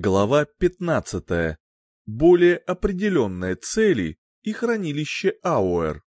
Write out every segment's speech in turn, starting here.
Глава 15. Более определенные цели и хранилище Ауэр.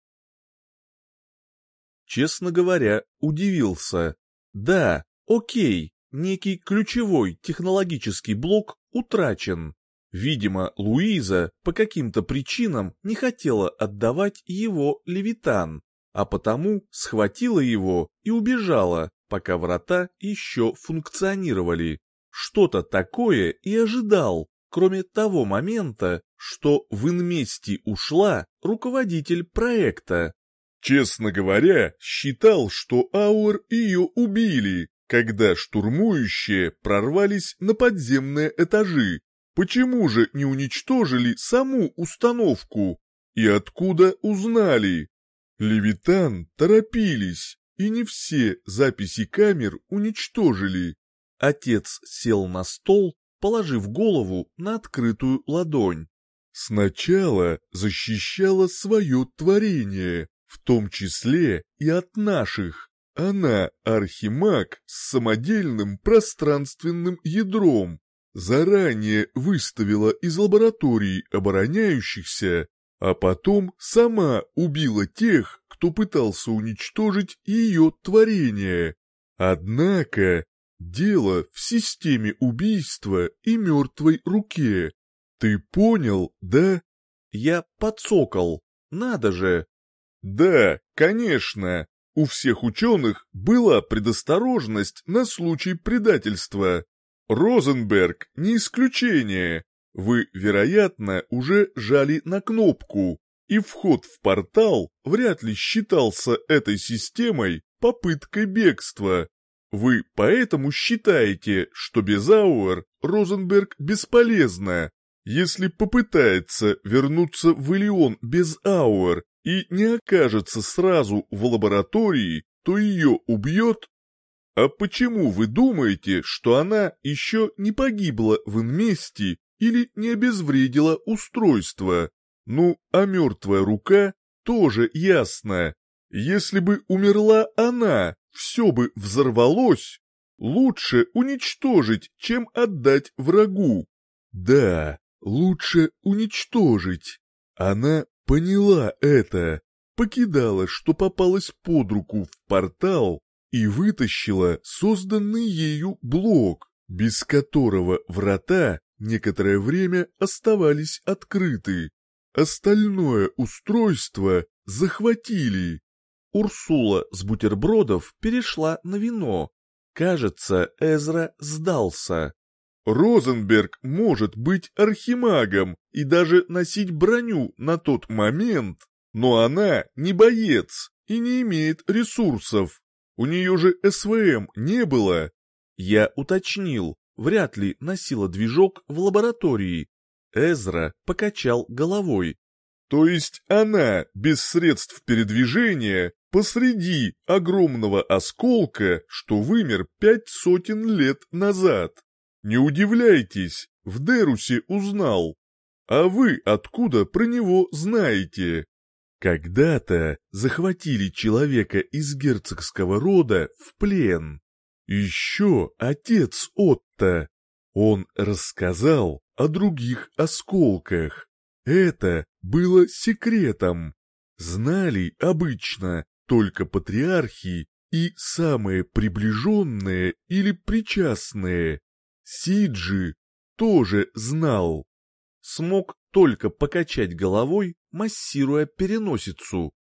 Честно говоря, удивился. Да, окей, некий ключевой технологический блок утрачен. Видимо, Луиза по каким-то причинам не хотела отдавать его Левитан, а потому схватила его и убежала, пока врата еще функционировали что-то такое и ожидал, кроме того момента, что в инмести ушла руководитель проекта. Честно говоря, считал, что Ауэр ее убили, когда штурмующие прорвались на подземные этажи. Почему же не уничтожили саму установку? И откуда узнали? Левитан торопились, и не все записи камер уничтожили. Отец сел на стол, положив голову на открытую ладонь. Сначала защищала свое творение, в том числе и от наших. Она архимаг с самодельным пространственным ядром. Заранее выставила из лабораторий обороняющихся, а потом сама убила тех, кто пытался уничтожить ее творение. Однако Дело в системе убийства и мертвой руке. Ты понял, да? Я подсокол. Надо же. Да, конечно. У всех ученых была предосторожность на случай предательства. Розенберг не исключение. Вы, вероятно, уже жали на кнопку, и вход в портал вряд ли считался этой системой попыткой бегства. Вы поэтому считаете, что без Ауэр Розенберг бесполезна? Если попытается вернуться в Элеон без Ауэр и не окажется сразу в лаборатории, то ее убьет? А почему вы думаете, что она еще не погибла в инместе или не обезвредила устройство? Ну, а мертвая рука тоже ясно. Если бы умерла она, все бы взорвалось, лучше уничтожить, чем отдать врагу. Да, лучше уничтожить. Она поняла это, покидала, что попалась под руку в портал и вытащила созданный ею блок, без которого врата некоторое время оставались открыты. Остальное устройство захватили. Урсула с бутербродов перешла на вино. Кажется, Эзра сдался. Розенберг может быть архимагом и даже носить броню на тот момент, но она не боец и не имеет ресурсов. У нее же СВМ не было. Я уточнил, вряд ли носила движок в лаборатории. Эзра покачал головой. То есть она без средств передвижения посреди огромного осколка, что вымер пять сотен лет назад. Не удивляйтесь, в Дерусе узнал. А вы откуда про него знаете? Когда-то захватили человека из герцогского рода в плен. Еще отец Отто. Он рассказал о других осколках. Это было секретом. Знали обычно только патриархи и самые приближенные или причастные. Сиджи тоже знал. Смог только покачать головой, массируя переносицу.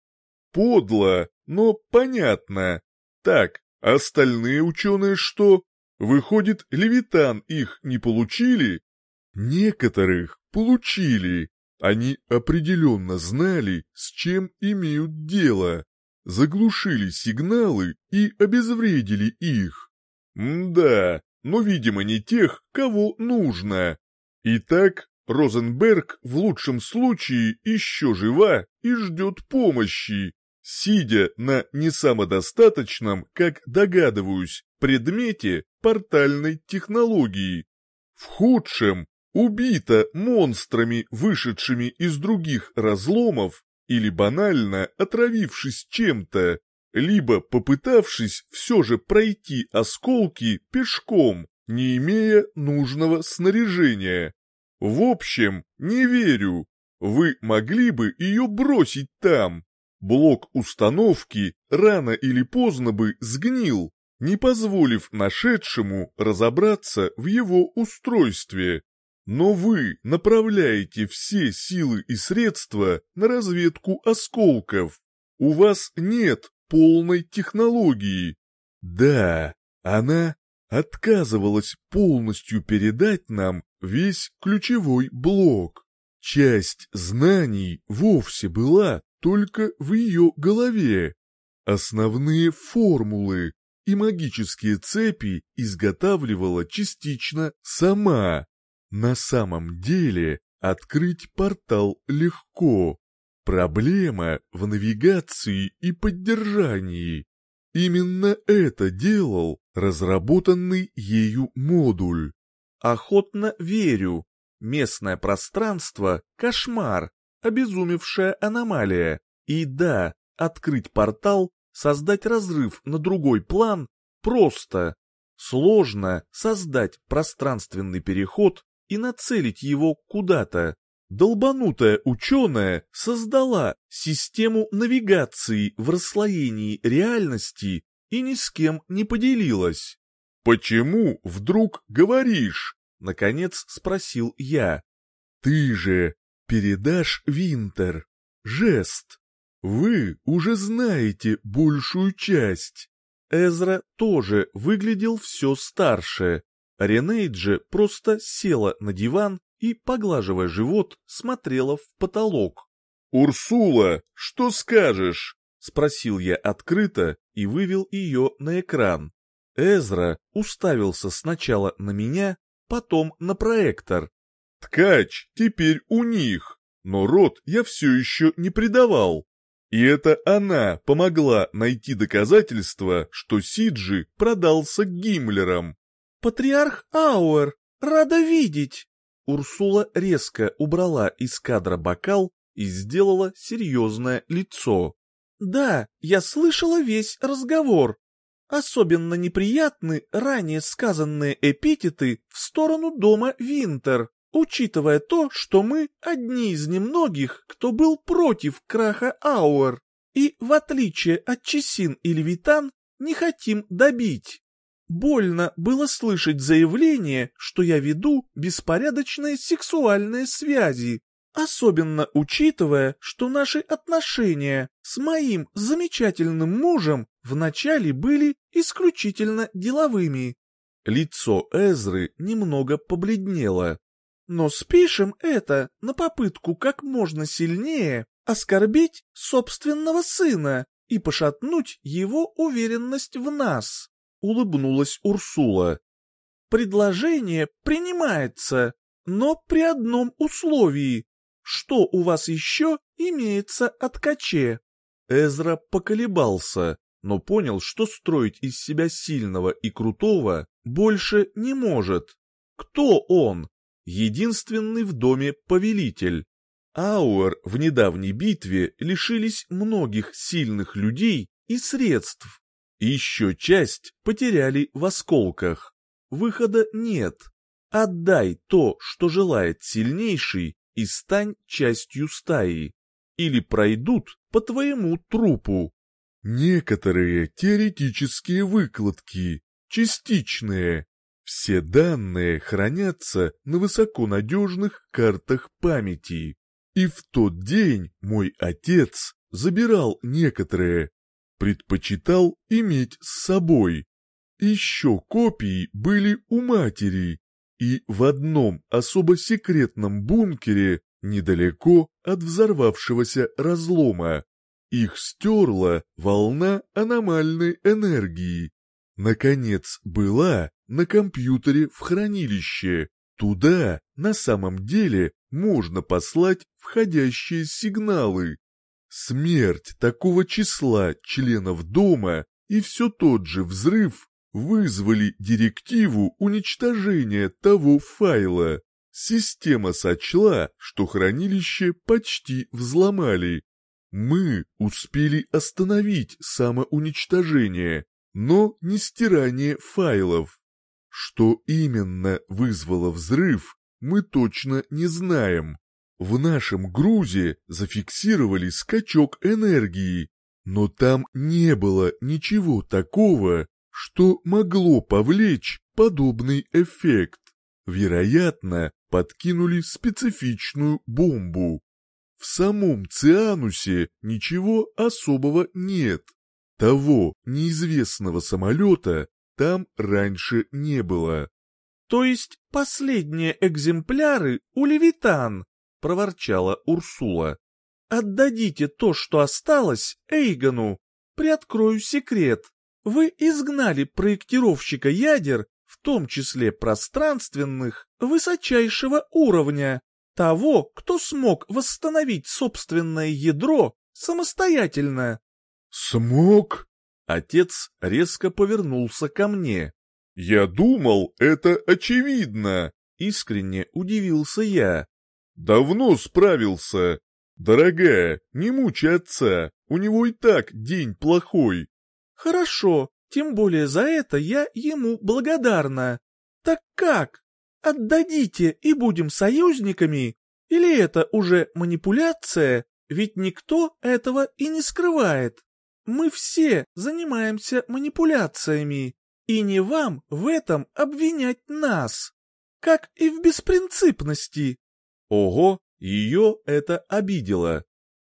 Подло, но понятно. Так, остальные ученые что? Выходит, Левитан их не получили? Некоторых получили. Они определенно знали, с чем имеют дело заглушили сигналы и обезвредили их. да, но, видимо, не тех, кого нужно. Итак, Розенберг в лучшем случае еще жива и ждет помощи, сидя на несамодостаточном, как догадываюсь, предмете портальной технологии. В худшем убита монстрами, вышедшими из других разломов или банально отравившись чем-то, либо попытавшись все же пройти осколки пешком, не имея нужного снаряжения. В общем, не верю. Вы могли бы ее бросить там. Блок установки рано или поздно бы сгнил, не позволив нашедшему разобраться в его устройстве. Но вы направляете все силы и средства на разведку осколков. У вас нет полной технологии. Да, она отказывалась полностью передать нам весь ключевой блок. Часть знаний вовсе была только в ее голове. Основные формулы и магические цепи изготавливала частично сама. На самом деле открыть портал легко. Проблема в навигации и поддержании. Именно это делал разработанный ею модуль. Охотно верю. Местное пространство — кошмар, обезумевшая аномалия. И да, открыть портал, создать разрыв на другой план просто. Сложно создать пространственный переход и нацелить его куда-то. Долбанутая ученая создала систему навигации в расслоении реальности и ни с кем не поделилась. «Почему вдруг говоришь?» — наконец спросил я. «Ты же передашь Винтер. Жест. Вы уже знаете большую часть». Эзра тоже выглядел все старше. Ренейд же просто села на диван и, поглаживая живот, смотрела в потолок. «Урсула, что скажешь?» — спросил я открыто и вывел ее на экран. Эзра уставился сначала на меня, потом на проектор. «Ткач теперь у них, но рот я все еще не предавал. И это она помогла найти доказательства, что Сиджи продался Гиммлерам». «Патриарх Ауэр, рада видеть!» Урсула резко убрала из кадра бокал и сделала серьезное лицо. «Да, я слышала весь разговор. Особенно неприятны ранее сказанные эпитеты в сторону дома Винтер, учитывая то, что мы одни из немногих, кто был против краха Ауэр, и, в отличие от Чесин и Левитан, не хотим добить. Больно было слышать заявление, что я веду беспорядочные сексуальные связи, особенно учитывая, что наши отношения с моим замечательным мужем вначале были исключительно деловыми. Лицо Эзры немного побледнело. Но спишем это на попытку как можно сильнее оскорбить собственного сына и пошатнуть его уверенность в нас улыбнулась Урсула. «Предложение принимается, но при одном условии. Что у вас еще имеется от Каче?» Эзра поколебался, но понял, что строить из себя сильного и крутого больше не может. Кто он? Единственный в доме повелитель. Ауэр в недавней битве лишились многих сильных людей и средств, еще часть потеряли в осколках. Выхода нет. Отдай то, что желает сильнейший, и стань частью стаи. Или пройдут по твоему трупу. Некоторые теоретические выкладки, частичные. Все данные хранятся на высоконадежных картах памяти. И в тот день мой отец забирал некоторые, предпочитал иметь с собой. Еще копии были у матери, и в одном особо секретном бункере недалеко от взорвавшегося разлома. Их стерла волна аномальной энергии. Наконец была на компьютере в хранилище. Туда на самом деле можно послать входящие сигналы. Смерть такого числа членов дома и все тот же взрыв вызвали директиву уничтожения того файла. Система сочла, что хранилище почти взломали. Мы успели остановить самоуничтожение, но не стирание файлов. Что именно вызвало взрыв, мы точно не знаем. В нашем грузе зафиксировали скачок энергии, но там не было ничего такого, что могло повлечь подобный эффект. Вероятно, подкинули специфичную бомбу. В самом Цианусе ничего особого нет. Того неизвестного самолета там раньше не было. То есть последние экземпляры у Левитан, проворчала Урсула. Отдадите то, что осталось, Эйгону. Приоткрою секрет. Вы изгнали проектировщика ядер, в том числе пространственных, высочайшего уровня, того, кто смог восстановить собственное ядро самостоятельно. «Смог?» Отец резко повернулся ко мне. «Я думал, это очевидно!» Искренне удивился я. «Давно справился. Дорогая, не мучай отца, у него и так день плохой». «Хорошо, тем более за это я ему благодарна. Так как? Отдадите и будем союзниками? Или это уже манипуляция? Ведь никто этого и не скрывает. Мы все занимаемся манипуляциями, и не вам в этом обвинять нас, как и в беспринципности. Ого, ее это обидело.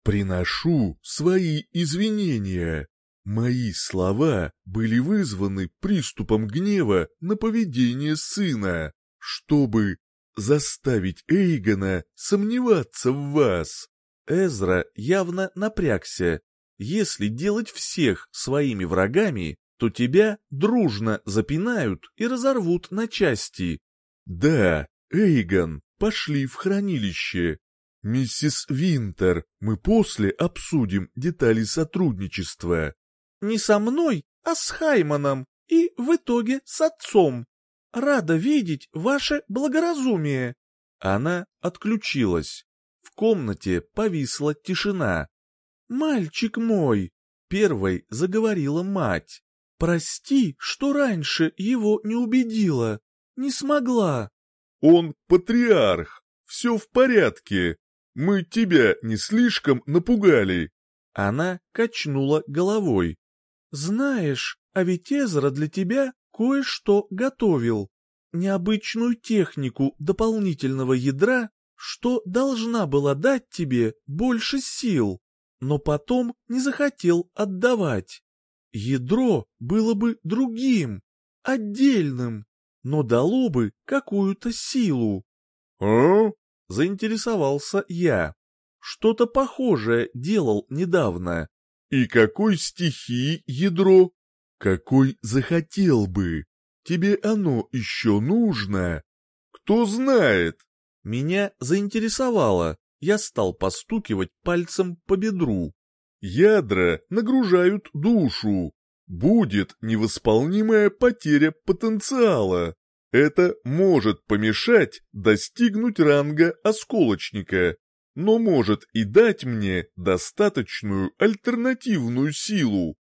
Приношу свои извинения. Мои слова были вызваны приступом гнева на поведение сына, чтобы заставить Эйгона сомневаться в вас. Эзра явно напрягся. Если делать всех своими врагами, то тебя дружно запинают и разорвут на части. Да, Эйгон, пошли в хранилище. Миссис Винтер, мы после обсудим детали сотрудничества. Не со мной, а с Хайманом и в итоге с отцом. Рада видеть ваше благоразумие. Она отключилась. В комнате повисла тишина. «Мальчик мой!» — первой заговорила мать. «Прости, что раньше его не убедила. Не смогла». «Он патриарх. Все в порядке. Мы тебя не слишком напугали». Она качнула головой. «Знаешь, а ведь Эзра для тебя кое-что готовил. Необычную технику дополнительного ядра, что должна была дать тебе больше сил, но потом не захотел отдавать. Ядро было бы другим, отдельным, но дало бы какую-то силу. «А?» — заинтересовался я. Что-то похожее делал недавно. И какой стихии ядро? Какой захотел бы? Тебе оно еще нужно? Кто знает? Меня заинтересовало. Я стал постукивать пальцем по бедру. Ядра нагружают душу. Будет невосполнимая потеря потенциала. Это может помешать достигнуть ранга осколочника но может и дать мне достаточную альтернативную силу.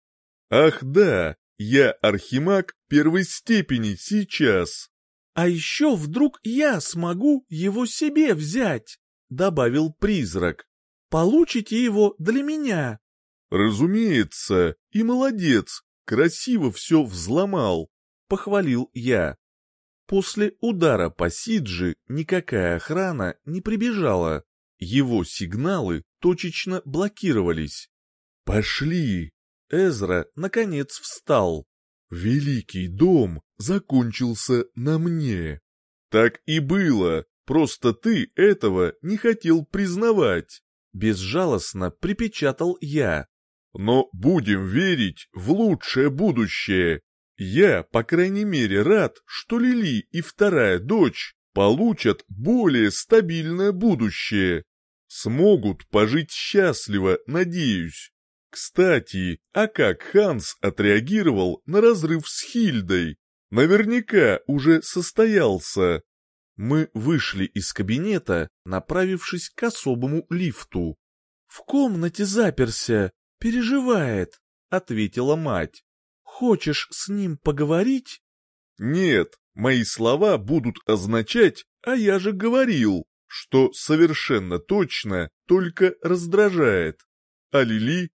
Ах да, я архимаг первой степени сейчас. А еще вдруг я смогу его себе взять, добавил призрак. Получите его для меня. Разумеется, и молодец, красиво все взломал, похвалил я. После удара по Сиджи никакая охрана не прибежала. Его сигналы точечно блокировались. «Пошли!» Эзра, наконец, встал. «Великий дом закончился на мне». «Так и было, просто ты этого не хотел признавать», — безжалостно припечатал я. «Но будем верить в лучшее будущее. Я, по крайней мере, рад, что Лили и вторая дочь получат более стабильное будущее. Смогут пожить счастливо, надеюсь. Кстати, а как Ханс отреагировал на разрыв с Хильдой? Наверняка уже состоялся. Мы вышли из кабинета, направившись к особому лифту. «В комнате заперся, переживает», — ответила мать. «Хочешь с ним поговорить?» «Нет, Мои слова будут означать «а я же говорил», что совершенно точно только раздражает. А Лили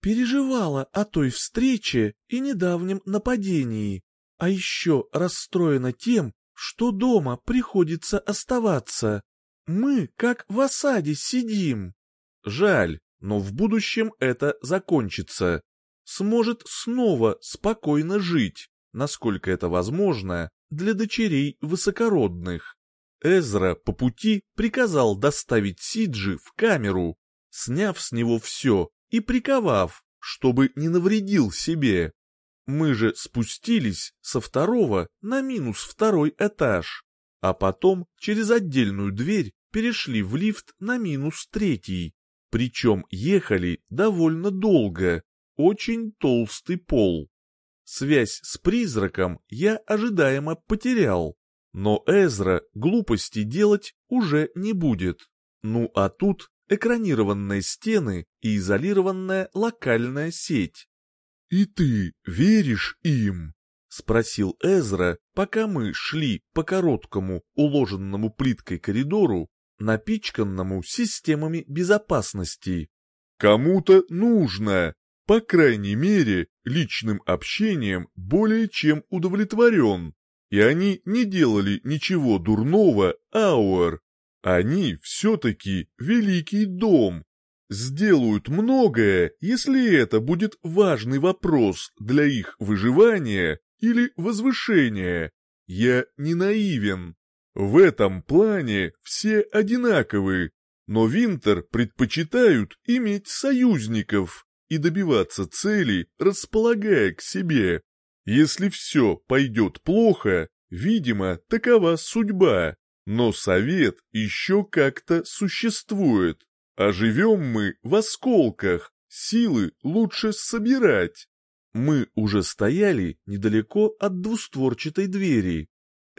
переживала о той встрече и недавнем нападении, а еще расстроена тем, что дома приходится оставаться. Мы как в осаде сидим. Жаль, но в будущем это закончится. Сможет снова спокойно жить, насколько это возможно, для дочерей высокородных. Эзра по пути приказал доставить Сиджи в камеру, сняв с него все и приковав, чтобы не навредил себе. Мы же спустились со второго на минус второй этаж, а потом через отдельную дверь перешли в лифт на минус третий. Причем ехали довольно долго, очень толстый пол. Связь с призраком я ожидаемо потерял, но Эзра глупости делать уже не будет. Ну а тут экранированные стены и изолированная локальная сеть. «И ты веришь им?» — спросил Эзра, пока мы шли по короткому, уложенному плиткой коридору, напичканному системами безопасности. «Кому-то нужно, по крайней мере, личным общением более чем удовлетворен, и они не делали ничего дурного, Ауэр. Они все-таки великий дом. Сделают многое, если это будет важный вопрос для их выживания или возвышения. Я не наивен. В этом плане все одинаковы, но Винтер предпочитают иметь союзников и добиваться цели, располагая к себе. Если все пойдет плохо, видимо, такова судьба. Но совет еще как-то существует. А живем мы в осколках, силы лучше собирать. Мы уже стояли недалеко от двустворчатой двери.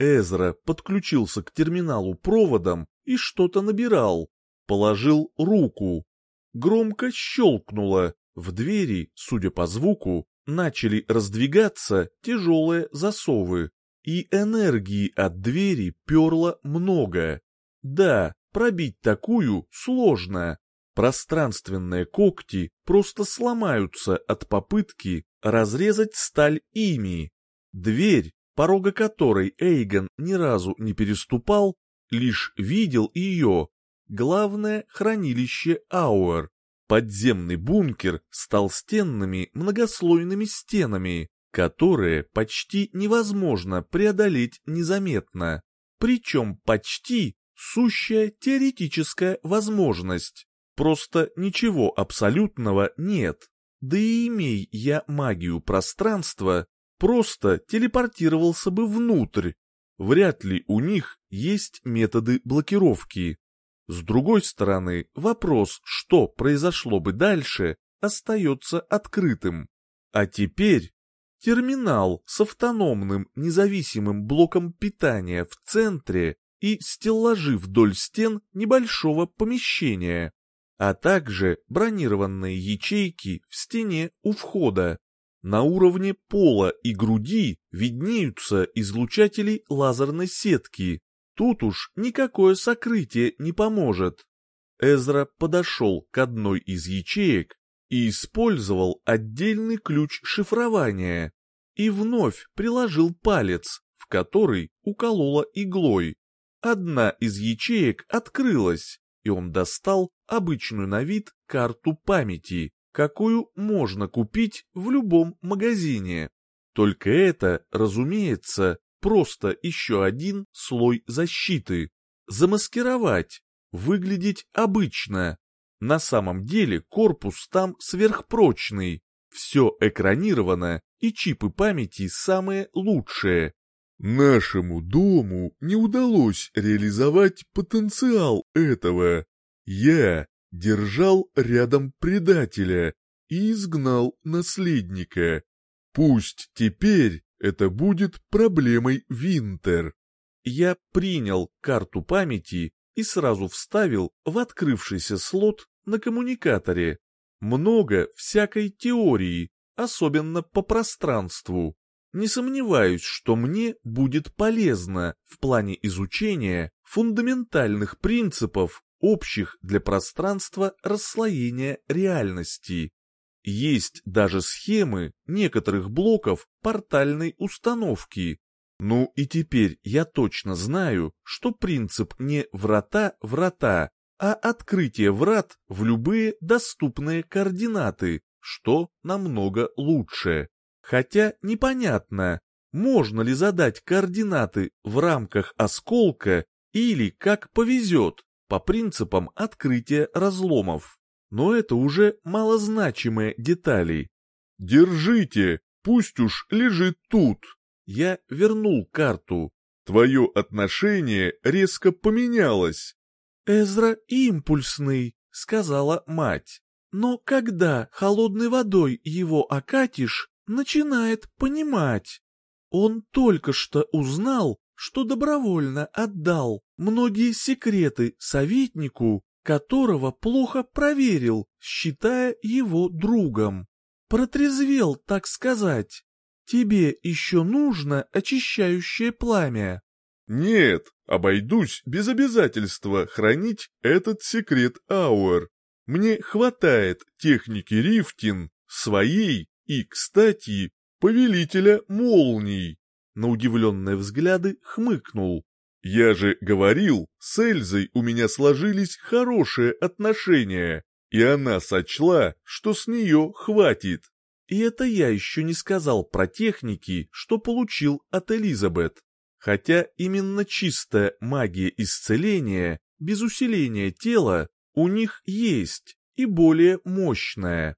Эзра подключился к терминалу проводом и что-то набирал. Положил руку. Громко щелкнуло. В двери, судя по звуку, начали раздвигаться тяжелые засовы и энергии от двери перло много. Да, пробить такую сложно. Пространственные когти просто сломаются от попытки разрезать сталь ими. Дверь, порога которой Эйгон ни разу не переступал, лишь видел ее. Главное хранилище Ауэр. Подземный бункер с толстенными многослойными стенами, которые почти невозможно преодолеть незаметно. Причем почти сущая теоретическая возможность. Просто ничего абсолютного нет. Да и имей я магию пространства, просто телепортировался бы внутрь. Вряд ли у них есть методы блокировки. С другой стороны, вопрос, что произошло бы дальше, остается открытым. А теперь терминал с автономным независимым блоком питания в центре и стеллажи вдоль стен небольшого помещения, а также бронированные ячейки в стене у входа. На уровне пола и груди виднеются излучатели лазерной сетки. Тут уж никакое сокрытие не поможет. Эзра подошел к одной из ячеек и использовал отдельный ключ шифрования, и вновь приложил палец, в который уколола иглой. Одна из ячеек открылась, и он достал обычную на вид карту памяти, какую можно купить в любом магазине. Только это, разумеется, просто еще один слой защиты. Замаскировать, выглядеть обычно, на самом деле корпус там сверхпрочный, все экранировано и чипы памяти самые лучшие. Нашему дому не удалось реализовать потенциал этого. Я держал рядом предателя и изгнал наследника. Пусть теперь это будет проблемой Винтер. Я принял карту памяти и сразу вставил в открывшийся слот на коммуникаторе. Много всякой теории, особенно по пространству. Не сомневаюсь, что мне будет полезно в плане изучения фундаментальных принципов, общих для пространства расслоения реальности. Есть даже схемы некоторых блоков портальной установки. Ну и теперь я точно знаю, что принцип не врата-врата, а открытие врат в любые доступные координаты, что намного лучше. Хотя непонятно, можно ли задать координаты в рамках осколка или как повезет, по принципам открытия разломов. Но это уже малозначимые детали. «Держите, пусть уж лежит тут». Я вернул карту. «Твое отношение резко поменялось». «Эзра импульсный», — сказала мать. «Но когда холодной водой его окатишь, начинает понимать. Он только что узнал, что добровольно отдал многие секреты советнику, которого плохо проверил, считая его другом. Протрезвел, так сказать. Тебе еще нужно очищающее пламя. Нет, обойдусь без обязательства хранить этот секрет Ауэр. Мне хватает техники Рифтин, своей и, кстати, повелителя молний. На удивленные взгляды хмыкнул. Я же говорил, с Эльзой у меня сложились хорошие отношения, и она сочла, что с нее хватит. И это я еще не сказал про техники, что получил от Элизабет. Хотя именно чистая магия исцеления, без усиления тела, у них есть, и более мощная.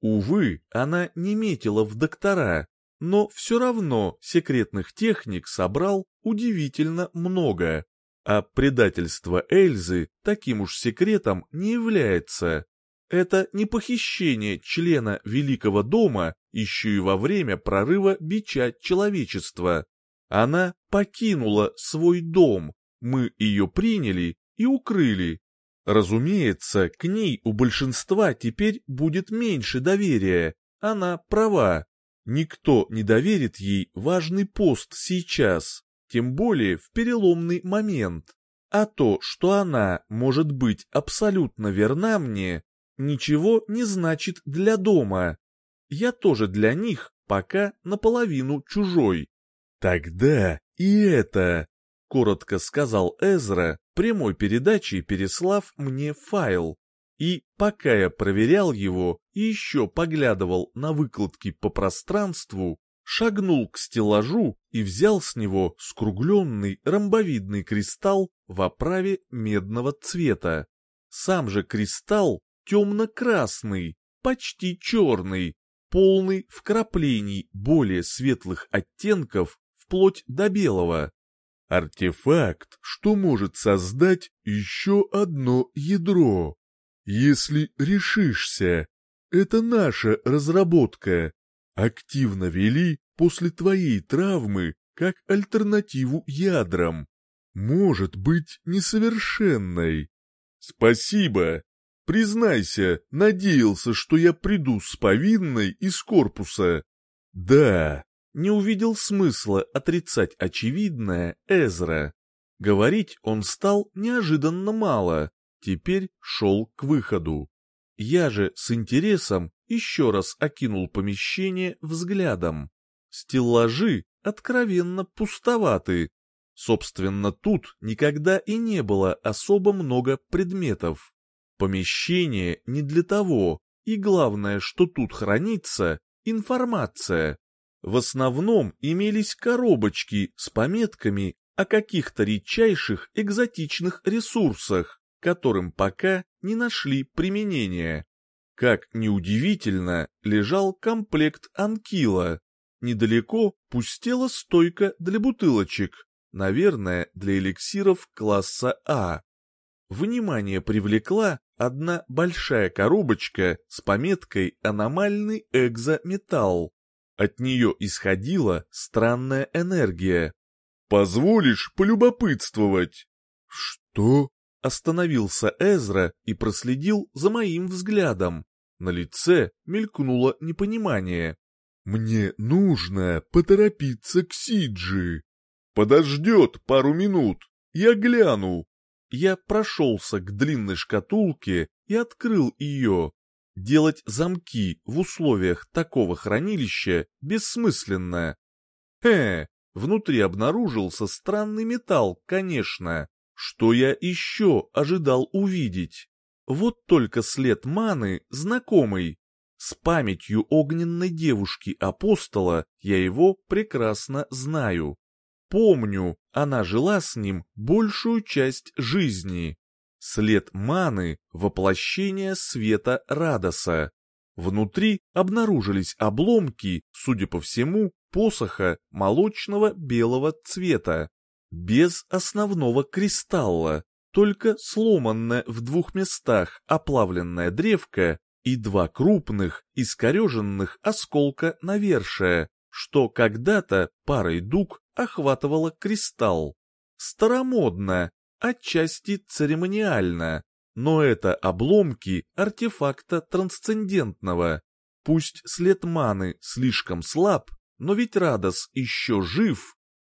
Увы, она не метила в доктора, но все равно секретных техник собрал удивительно много. А предательство Эльзы таким уж секретом не является. Это не похищение члена Великого дома еще и во время прорыва бича человечества. Она покинула свой дом, мы ее приняли и укрыли. Разумеется, к ней у большинства теперь будет меньше доверия, она права. Никто не доверит ей важный пост сейчас, тем более в переломный момент. А то, что она может быть абсолютно верна мне, ничего не значит для дома. Я тоже для них пока наполовину чужой. Тогда и это, коротко сказал Эзра, прямой передачей переслав мне файл. И пока я проверял его и еще поглядывал на выкладки по пространству, шагнул к стеллажу и взял с него скругленный ромбовидный кристалл в оправе медного цвета. Сам же кристалл темно-красный, почти черный, полный вкраплений более светлых оттенков вплоть до белого. Артефакт, что может создать еще одно ядро. Если решишься, это наша разработка. Активно вели после твоей травмы как альтернативу ядрам. Может быть несовершенной. Спасибо. Признайся, надеялся, что я приду с повинной из корпуса. Да, не увидел смысла отрицать очевидное Эзра. Говорить он стал неожиданно мало, теперь шел к выходу. Я же с интересом еще раз окинул помещение взглядом. Стеллажи откровенно пустоваты. Собственно, тут никогда и не было особо много предметов. Помещение не для того, и главное, что тут хранится, информация. В основном имелись коробочки с пометками о каких-то редчайших экзотичных ресурсах, которым пока не нашли применения. Как неудивительно, лежал комплект анкила. Недалеко пустела стойка для бутылочек, наверное, для эликсиров класса А. Внимание привлекла одна большая коробочка с пометкой «Аномальный экзометалл». От нее исходила странная энергия. «Позволишь полюбопытствовать?» «Что?» Остановился Эзра и проследил за моим взглядом. На лице мелькнуло непонимание. Мне нужно поторопиться к Сиджи. Подождет пару минут, я гляну. Я прошелся к длинной шкатулке и открыл ее. Делать замки в условиях такого хранилища бессмысленно. Хе, внутри обнаружился странный металл, конечно. Что я еще ожидал увидеть? Вот только след маны знакомый. С памятью огненной девушки-апостола я его прекрасно знаю. Помню, она жила с ним большую часть жизни. След маны — воплощение света Радоса. Внутри обнаружились обломки, судя по всему, посоха молочного белого цвета. Без основного кристалла, только сломанная в двух местах оплавленная древка и два крупных, искореженных осколка навершия, что когда-то парой дуг охватывала кристалл. Старомодно, отчасти церемониально, но это обломки артефакта трансцендентного. Пусть след маны слишком слаб, но ведь Радос еще жив.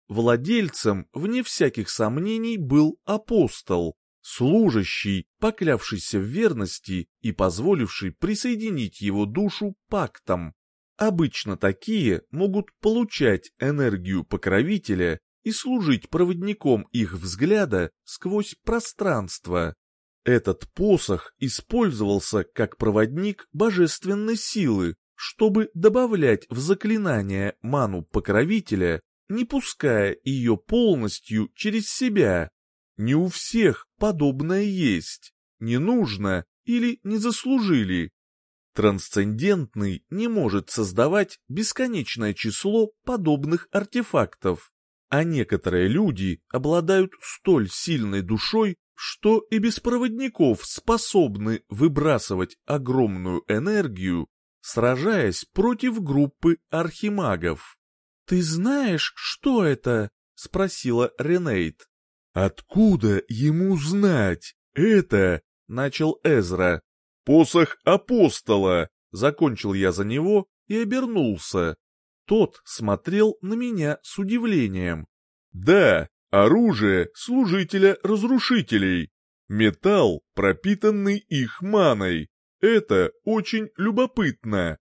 Владельцем, вне всяких сомнений, был апостол, служащий, поклявшийся в верности и позволивший присоединить его душу пактом. Обычно такие могут получать энергию покровителя и служить проводником их взгляда сквозь пространство. Этот посох использовался как проводник божественной силы, чтобы добавлять в заклинание ману покровителя, не пуская ее полностью через себя. Не у всех подобное есть, не нужно или не заслужили. Трансцендентный не может создавать бесконечное число подобных артефактов, а некоторые люди обладают столь сильной душой, что и без проводников способны выбрасывать огромную энергию, сражаясь против группы архимагов. «Ты знаешь, что это?» — спросила Ренейт. «Откуда ему знать? Это...» — начал Эзра. «Посох апостола!» — закончил я за него и обернулся. Тот смотрел на меня с удивлением. «Да, оружие служителя разрушителей. Металл, пропитанный их маной. Это очень любопытно».